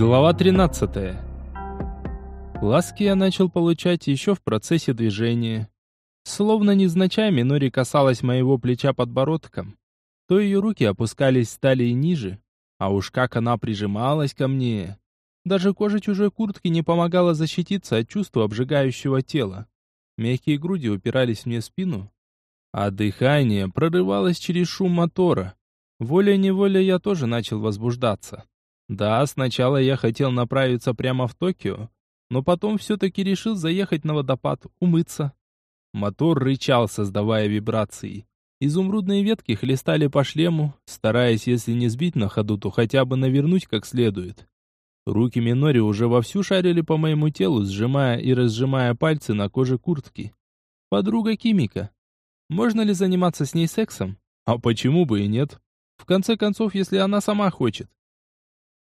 Глава 13. Ласки я начал получать еще в процессе движения. Словно незначай Минори касалась моего плеча подбородком, то ее руки опускались с талии ниже, а уж как она прижималась ко мне. Даже кожа чужой куртки не помогала защититься от чувства обжигающего тела. Мягкие груди упирались мне в спину, а дыхание прорывалось через шум мотора. Волей-неволей я тоже начал возбуждаться. Да, сначала я хотел направиться прямо в Токио, но потом все-таки решил заехать на водопад, умыться. Мотор рычал, создавая вибрации. Изумрудные ветки хлестали по шлему, стараясь, если не сбить на ходу, то хотя бы навернуть как следует. Руки Минори уже вовсю шарили по моему телу, сжимая и разжимая пальцы на коже куртки. Подруга Кимика. Можно ли заниматься с ней сексом? А почему бы и нет? В конце концов, если она сама хочет.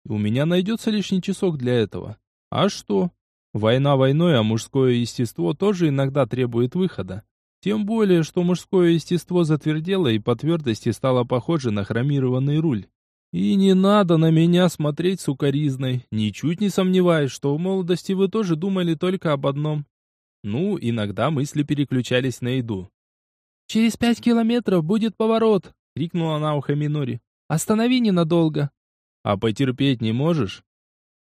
У меня найдется лишний часок для этого. А что? Война войной, а мужское естество тоже иногда требует выхода. Тем более, что мужское естество затвердело и по твердости стало похоже на хромированный руль. И не надо на меня смотреть сукоризной. Ничуть не сомневаюсь, что в молодости вы тоже думали только об одном. Ну, иногда мысли переключались на еду. «Через пять километров будет поворот!» — крикнула на ухо Минори. «Останови ненадолго!» «А потерпеть не можешь?»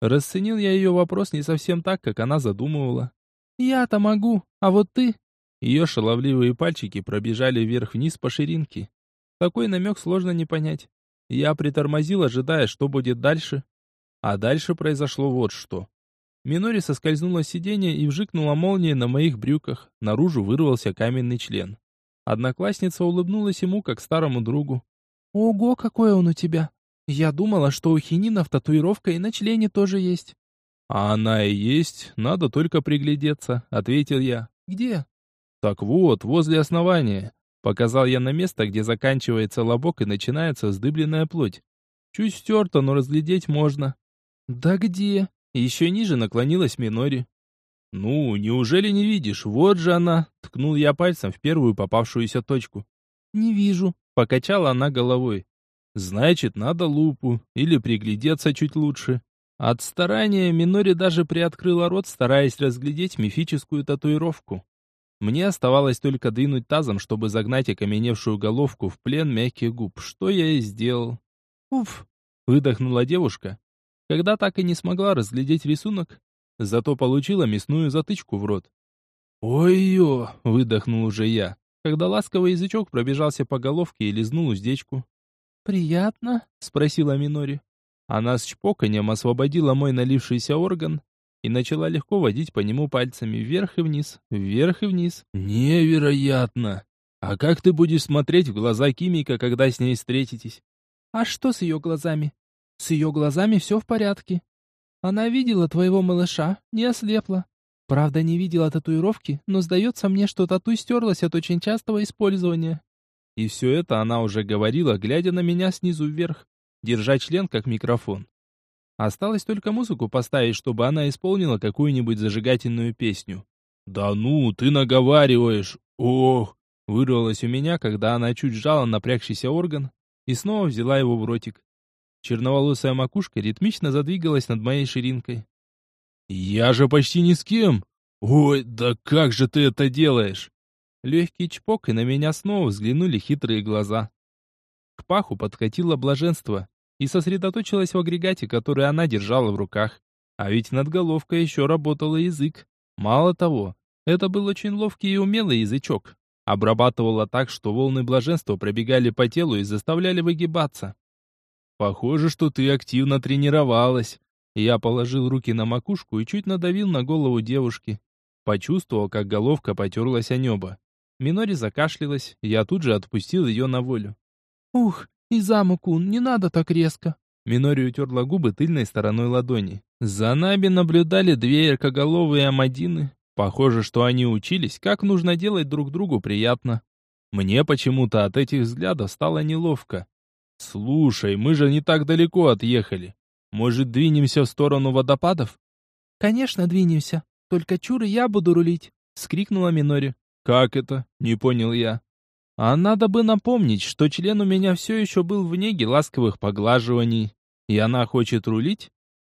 Расценил я ее вопрос не совсем так, как она задумывала. «Я-то могу, а вот ты...» Ее шаловливые пальчики пробежали вверх-вниз по ширинке. Такой намек сложно не понять. Я притормозил, ожидая, что будет дальше. А дальше произошло вот что. Минори соскользнула с сиденья и вжикнула молнией на моих брюках. Наружу вырвался каменный член. Одноклассница улыбнулась ему, как старому другу. «Ого, какой он у тебя! Я думала, что у хининов татуировка и на члене тоже есть. А она и есть, надо только приглядеться, ответил я. Где? Так вот, возле основания. Показал я на место, где заканчивается лобок и начинается вздыбленная плоть. Чуть стерто, но разглядеть можно. Да где? Еще ниже наклонилась Минори. «Ну, неужели не видишь? Вот же она!» Ткнул я пальцем в первую попавшуюся точку. «Не вижу», — покачала она головой. Значит, надо лупу или приглядеться чуть лучше. От старания Минори даже приоткрыла рот, стараясь разглядеть мифическую татуировку. Мне оставалось только двинуть тазом, чтобы загнать окаменевшую головку в плен мягких губ, что я и сделал. «Уф!» — выдохнула девушка, когда так и не смогла разглядеть рисунок, зато получила мясную затычку в рот. «Ой-ё!» — выдохнул уже я, когда ласковый язычок пробежался по головке и лизнул уздечку. «Приятно?» — спросила Минори. Она с чпоканьем освободила мой налившийся орган и начала легко водить по нему пальцами вверх и вниз, вверх и вниз. «Невероятно! А как ты будешь смотреть в глаза Кимика, когда с ней встретитесь?» «А что с ее глазами?» «С ее глазами все в порядке. Она видела твоего малыша, не ослепла. Правда, не видела татуировки, но сдается мне, что тату стерлась от очень частого использования. И все это она уже говорила, глядя на меня снизу вверх, держа член как микрофон. Осталось только музыку поставить, чтобы она исполнила какую-нибудь зажигательную песню. «Да ну, ты наговариваешь! Ох!» Вырвалось у меня, когда она чуть сжала напрягшийся орган и снова взяла его в ротик. Черноволосая макушка ритмично задвигалась над моей ширинкой. «Я же почти ни с кем! Ой, да как же ты это делаешь?» Легкий чпок, и на меня снова взглянули хитрые глаза. К паху подкатило блаженство и сосредоточилось в агрегате, который она держала в руках. А ведь над головкой еще работал язык. Мало того, это был очень ловкий и умелый язычок. Обрабатывало так, что волны блаженства пробегали по телу и заставляли выгибаться. «Похоже, что ты активно тренировалась». Я положил руки на макушку и чуть надавил на голову девушки. Почувствовал, как головка потерлась о небо. Минори закашлялась, я тут же отпустил ее на волю. «Ух, Изаму-кун, не надо так резко!» Минори утерла губы тыльной стороной ладони. За нами наблюдали две яркоголовые амадины. Похоже, что они учились, как нужно делать друг другу приятно. Мне почему-то от этих взглядов стало неловко. «Слушай, мы же не так далеко отъехали. Может, двинемся в сторону водопадов?» «Конечно, двинемся. Только чур я буду рулить!» — скрикнула Минори. «Как это?» — не понял я. А надо бы напомнить, что член у меня все еще был в неге ласковых поглаживаний. И она хочет рулить?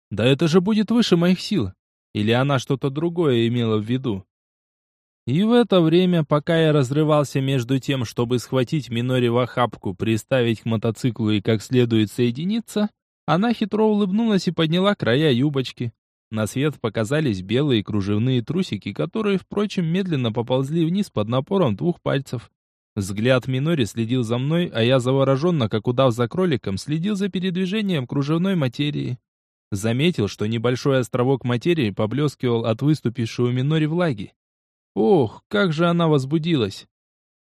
Да это же будет выше моих сил. Или она что-то другое имела в виду? И в это время, пока я разрывался между тем, чтобы схватить Минори в охапку, приставить к мотоциклу и как следует соединиться, она хитро улыбнулась и подняла края юбочки. На свет показались белые кружевные трусики, которые, впрочем, медленно поползли вниз под напором двух пальцев. Взгляд Минори следил за мной, а я завороженно, как удав за кроликом, следил за передвижением кружевной материи. Заметил, что небольшой островок материи поблескивал от выступившей у Минори влаги. Ох, как же она возбудилась!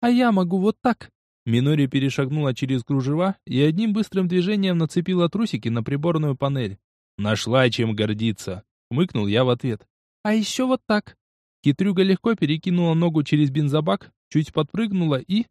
А я могу вот так. Минори перешагнула через кружева и одним быстрым движением нацепила трусики на приборную панель. Нашла чем гордиться. Мыкнул я в ответ. А еще вот так. Китрюга легко перекинула ногу через бензобак, чуть подпрыгнула и...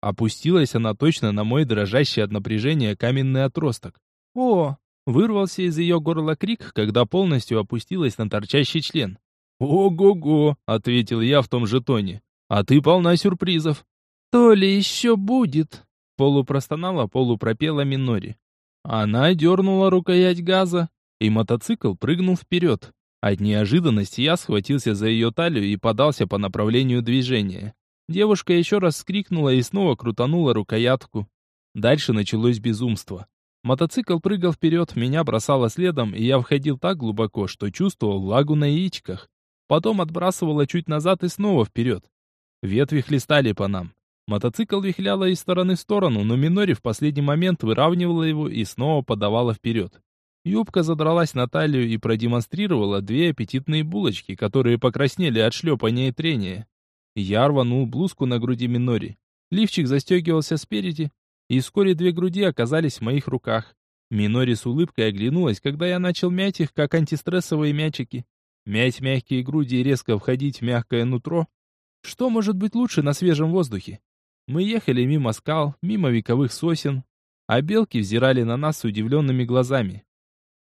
Опустилась она точно на мой дрожащий от напряжения каменный отросток. О! Вырвался из ее горла крик, когда полностью опустилась на торчащий член. «Ого-го!» — ответил я в том же тоне. «А ты полна сюрпризов». «То ли еще будет?» — полупростонала, полупропела Минори. Она дернула рукоять газа, и мотоцикл прыгнул вперед. От неожиданности я схватился за ее талию и подался по направлению движения. Девушка еще раз скрикнула и снова крутанула рукоятку. Дальше началось безумство. Мотоцикл прыгал вперед, меня бросало следом, и я входил так глубоко, что чувствовал влагу на яичках. Потом отбрасывало чуть назад и снова вперед. Ветви хлестали по нам. Мотоцикл вихляло из стороны в сторону, но Минори в последний момент выравнивала его и снова подавала вперед. Юбка задралась на талию и продемонстрировала две аппетитные булочки, которые покраснели от шлепания и трения. Я рванул блузку на груди Минори. Лифчик застегивался спереди, и вскоре две груди оказались в моих руках. Минори с улыбкой оглянулась, когда я начал мять их, как антистрессовые мячики. Мять мягкие груди и резко входить в мягкое нутро. Что может быть лучше на свежем воздухе? Мы ехали мимо скал, мимо вековых сосен, а белки взирали на нас с удивленными глазами.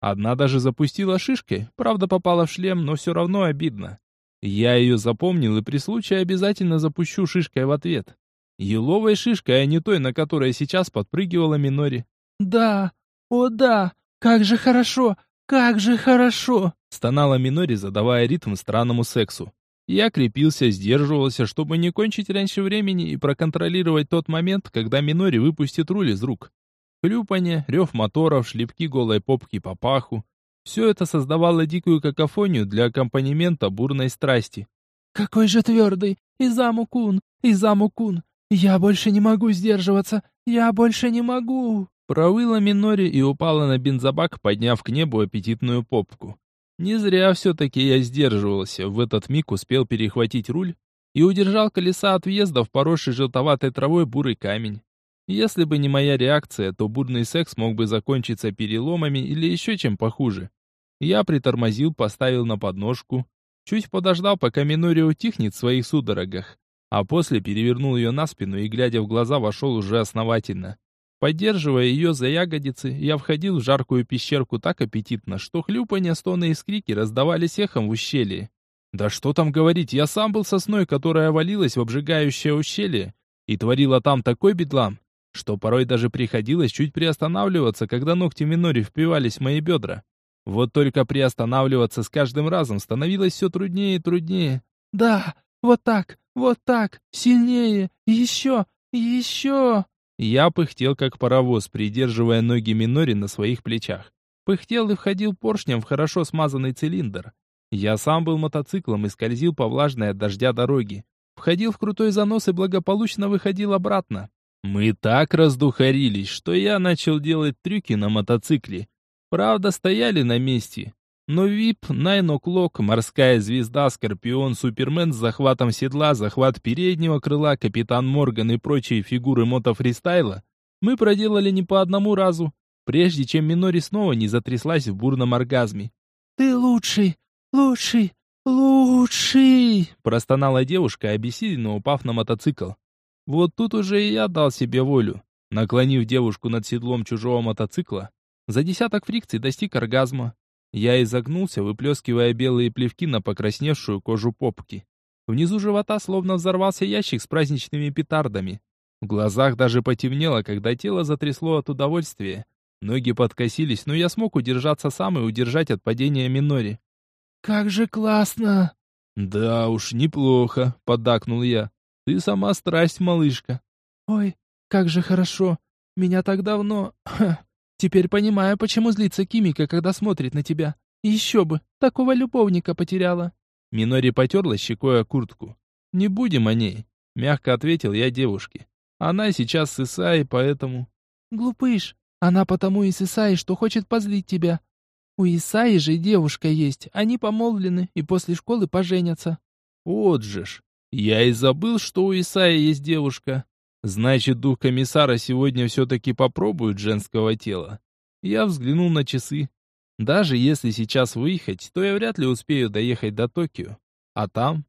Одна даже запустила шишкой, правда попала в шлем, но все равно обидно. Я ее запомнил и при случае обязательно запущу шишкой в ответ. Еловой шишкой, а не той, на которой сейчас подпрыгивала Минори. «Да, о да, как же хорошо, как же хорошо!» Стонала Минори, задавая ритм странному сексу. Я крепился, сдерживался, чтобы не кончить раньше времени и проконтролировать тот момент, когда Минори выпустит руль из рук. Хлюпанье, рев моторов, шлепки голой попки по паху. Все это создавало дикую какофонию для аккомпанемента бурной страсти. «Какой же твердый! Изаму-кун! Изаму-кун! Я больше не могу сдерживаться! Я больше не могу!» Провыла Минори и упала на бензобак, подняв к небу аппетитную попку. Не зря все-таки я сдерживался, в этот миг успел перехватить руль и удержал колеса от въезда в поросший желтоватой травой бурый камень. Если бы не моя реакция, то бурный секс мог бы закончиться переломами или еще чем похуже. Я притормозил, поставил на подножку, чуть подождал, пока Минори утихнет в своих судорогах, а после перевернул ее на спину и, глядя в глаза, вошел уже основательно. Поддерживая ее за ягодицы, я входил в жаркую пещерку так аппетитно, что хлюпанье, стоны и скрики раздавались эхом в ущелье. Да что там говорить, я сам был сосной, которая валилась в обжигающее ущелье и творила там такой бедлам, что порой даже приходилось чуть приостанавливаться, когда ногти Минори впивались в мои бедра. Вот только приостанавливаться с каждым разом становилось все труднее и труднее. «Да, вот так, вот так, сильнее, еще, еще!» Я пыхтел, как паровоз, придерживая ноги Минори на своих плечах. Пыхтел и входил поршнем в хорошо смазанный цилиндр. Я сам был мотоциклом и скользил по влажной от дождя дороге. Входил в крутой занос и благополучно выходил обратно. Мы так раздухарились, что я начал делать трюки на мотоцикле. Правда, стояли на месте, но ВИП, Найн О'Клок, Морская Звезда, Скорпион, Супермен с захватом седла, захват переднего крыла, Капитан Морган и прочие фигуры мотофристайла мы проделали не по одному разу, прежде чем Минори снова не затряслась в бурном оргазме. «Ты лучший, лучший, лучший!» простонала девушка, обессиленно упав на мотоцикл. Вот тут уже и я дал себе волю. Наклонив девушку над седлом чужого мотоцикла, за десяток фрикций достиг оргазма. Я изогнулся, выплескивая белые плевки на покрасневшую кожу попки. Внизу живота словно взорвался ящик с праздничными петардами. В глазах даже потемнело, когда тело затрясло от удовольствия. Ноги подкосились, но я смог удержаться сам и удержать от падения Минори. «Как же классно!» «Да уж, неплохо», — поддакнул я. «Ты сама страсть, малышка». «Ой, как же хорошо! Меня так давно... Ха, теперь понимаю, почему злится Кимика, когда смотрит на тебя. Еще бы, такого любовника потеряла». Минори потерла щекой о куртку. «Не будем о ней», — мягко ответил я девушке. «Она сейчас с Исаей, поэтому...» «Глупыш, она потому и с Исаей, что хочет позлить тебя. У Исаи же девушка есть, они помолвлены и после школы поженятся». «Вот же ж, я и забыл, что у Исаи есть девушка. Значит, дух комиссара сегодня все-таки попробует женского тела». Я взглянул на часы. Даже если сейчас выехать, то я вряд ли успею доехать до Токио. А там?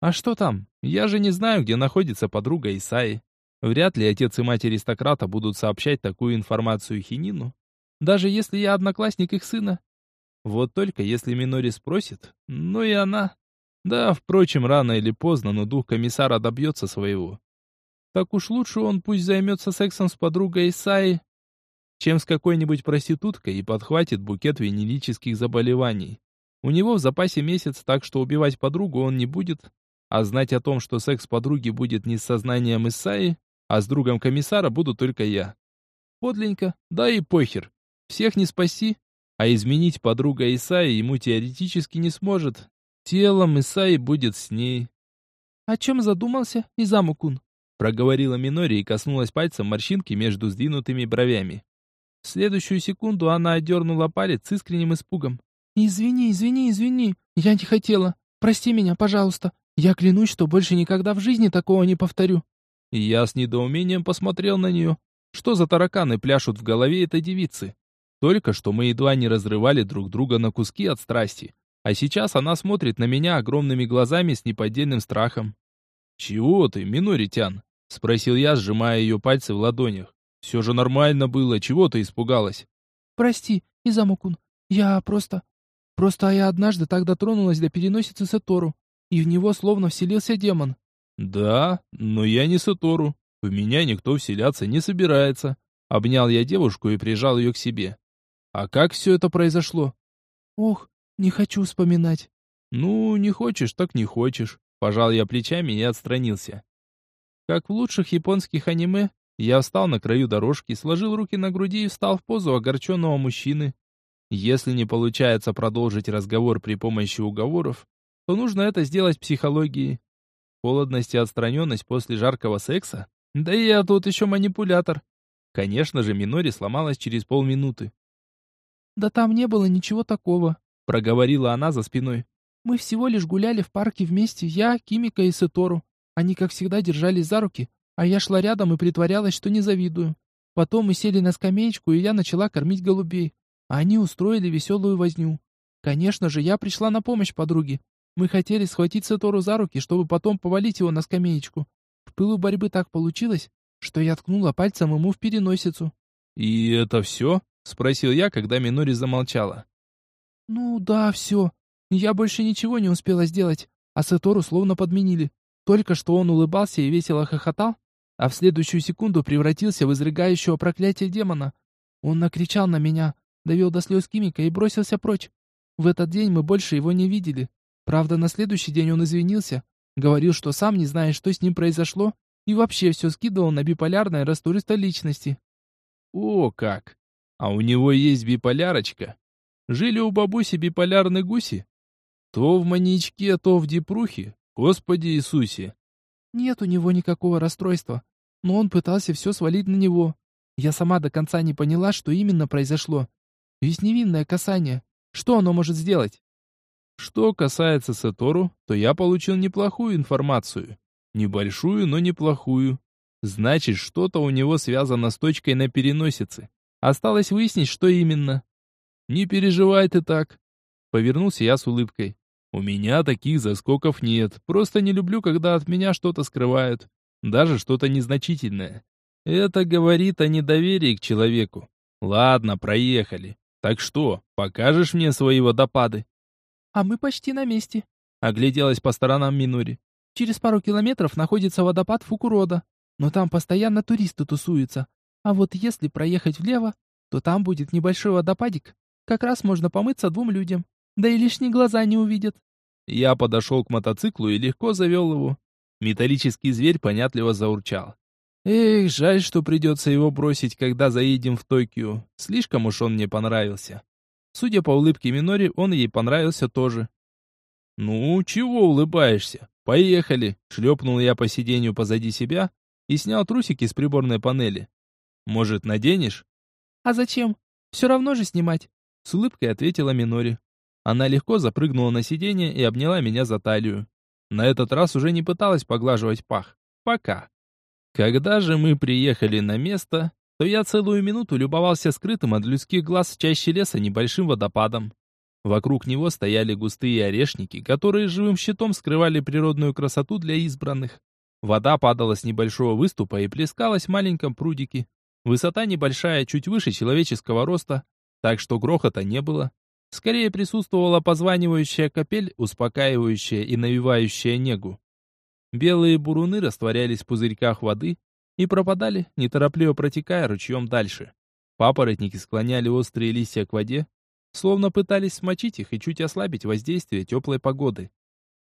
А что там? Я же не знаю, где находится подруга Исаи. Вряд ли отец и мать аристократа будут сообщать такую информацию Хинину, даже если я одноклассник их сына. Вот только если Минори спросит, ну и она. Да, впрочем, рано или поздно, но дух комиссара добьется своего. Так уж лучше он пусть займется сексом с подругой Исаи, чем с какой-нибудь проституткой и подхватит букет венерических заболеваний. У него в запасе месяц, так что убивать подругу он не будет, а знать о том, что секс подруги будет не с сознанием Исаи, а с другом комиссара буду только я. Подленько, да и похер. Всех не спаси, а изменить подруга Исаи ему теоретически не сможет. Телом Исаи будет с ней. «О чем задумался, Изаму-кун?» проговорила Минори и коснулась пальцем морщинки между сдвинутыми бровями. В следующую секунду она отдернула палец с искренним испугом. «Извини, извини, извини, я не хотела. Прости меня, пожалуйста. Я клянусь, что больше никогда в жизни такого не повторю». Я с недоумением посмотрел на нее. Что за тараканы пляшут в голове этой девицы? Только что мы едва не разрывали друг друга на куски от страсти. А сейчас она смотрит на меня огромными глазами с неподдельным страхом. «Чего ты, Миноритян?» — спросил я, сжимая ее пальцы в ладонях. «Все же нормально было, чего ты испугалась?» «Прости, Изамукун, я просто... Просто я однажды так дотронулась до переносицы Сатору, и в него словно вселился демон. «Да, но я не Сатору. В меня никто вселяться не собирается». Обнял я девушку и прижал ее к себе. «А как все это произошло?» «Ох, не хочу вспоминать». «Ну, не хочешь, так не хочешь». Пожал я плечами и отстранился. Как в лучших японских аниме, я встал на краю дорожки, сложил руки на груди и встал в позу огорченного мужчины. Если не получается продолжить разговор при помощи уговоров, то нужно это сделать психологией. Холодность и отстраненность после жаркого секса? Да и я тут еще манипулятор. Конечно же, Минори сломалась через полминуты. «Да там не было ничего такого», — проговорила она за спиной. «Мы всего лишь гуляли в парке вместе, я, Кимика и Сетору. Они, как всегда, держались за руки, а я шла рядом и притворялась, что не завидую. Потом мы сели на скамеечку, и я начала кормить голубей, а они устроили веселую возню. Конечно же, я пришла на помощь подруге, мы хотели схватить Сатору за руки, чтобы потом повалить его на скамеечку. В пылу борьбы так получилось, что я ткнула пальцем ему в переносицу. «И это все?» — спросил я, когда Минори замолчала. «Ну да, все. Я больше ничего не успела сделать, а Сатору словно подменили. Только что он улыбался и весело хохотал, а в следующую секунду превратился в изрыгающего проклятие демона. Он накричал на меня, довел до слез Кимика и бросился прочь. В этот день мы больше его не видели. Правда, на следующий день он извинился, говорил, что сам не знает, что с ним произошло, и вообще все скидывал на биполярное расстройство личности. О, как! А у него есть биполярочка. Жили у бабуси биполярные гуси? То в маньячке, то в депрухе. Господи Иисусе! Нет у него никакого расстройства, но он пытался все свалить на него. Я сама до конца не поняла, что именно произошло. Ведь невинное касание. Что оно может сделать? Что касается Сатору, то я получил неплохую информацию. Небольшую, но неплохую. Значит, что-то у него связано с точкой на переносице. Осталось выяснить, что именно. Не переживай ты так. Повернулся я с улыбкой. У меня таких заскоков нет. Просто не люблю, когда от меня что-то скрывают. Даже что-то незначительное. Это говорит о недоверии к человеку. Ладно, проехали. Так что, покажешь мне свои водопады? «А мы почти на месте», — огляделась по сторонам Минури. «Через пару километров находится водопад Фукурода, но там постоянно туристы тусуются. А вот если проехать влево, то там будет небольшой водопадик. Как раз можно помыться двум людям. Да и лишние глаза не увидят. Я подошел к мотоциклу и легко завел его. Металлический зверь понятливо заурчал. Эх, жаль, что придется его бросить, когда заедем в Токио. Слишком уж он мне понравился. Судя по улыбке Минори, он ей понравился тоже. «Ну, чего улыбаешься? Поехали!» Шлепнул я по сиденью позади себя и снял трусики с приборной панели. «Может, наденешь?» «А зачем? Все равно же снимать!» С улыбкой ответила Минори. Она легко запрыгнула на сиденье и обняла меня за талию. На этот раз уже не пыталась поглаживать пах. Пока. Когда же мы приехали на место, то я целую минуту любовался скрытым от людских глаз в чаще леса небольшим водопадом. Вокруг него стояли густые орешники, которые живым щитом скрывали природную красоту для избранных. Вода падала с небольшого выступа и плескалась в маленьком прудике. Высота небольшая, чуть выше человеческого роста, так что грохота не было. Скорее присутствовала позванивающая капель, успокаивающая и навевающая негу. Белые буруны растворялись в пузырьках воды и пропадали, неторопливо протекая ручьем дальше. Папоротники склоняли острые листья к воде, словно пытались смочить их и чуть ослабить воздействие теплой погоды.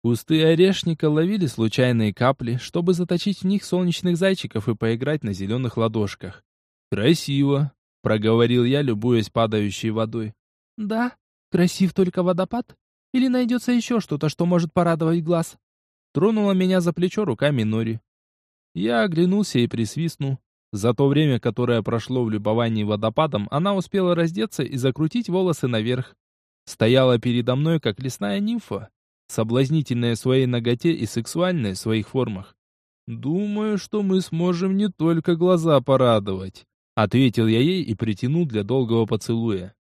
Кусты орешника ловили случайные капли, чтобы заточить в них солнечных зайчиков и поиграть на зеленых ладошках. «Красиво», — проговорил я, любуясь падающей водой. «Да? Красив только водопад? Или найдется еще что-то, что может порадовать глаз?» Тронула меня за плечо руками Нори. Я оглянулся и присвистнул. За то время, которое прошло в любовании водопадом, она успела раздеться и закрутить волосы наверх. Стояла передо мной, как лесная нимфа, соблазнительная в своей ноготе и сексуальная в своих формах. «Думаю, что мы сможем не только глаза порадовать», — ответил я ей и притянул для долгого поцелуя.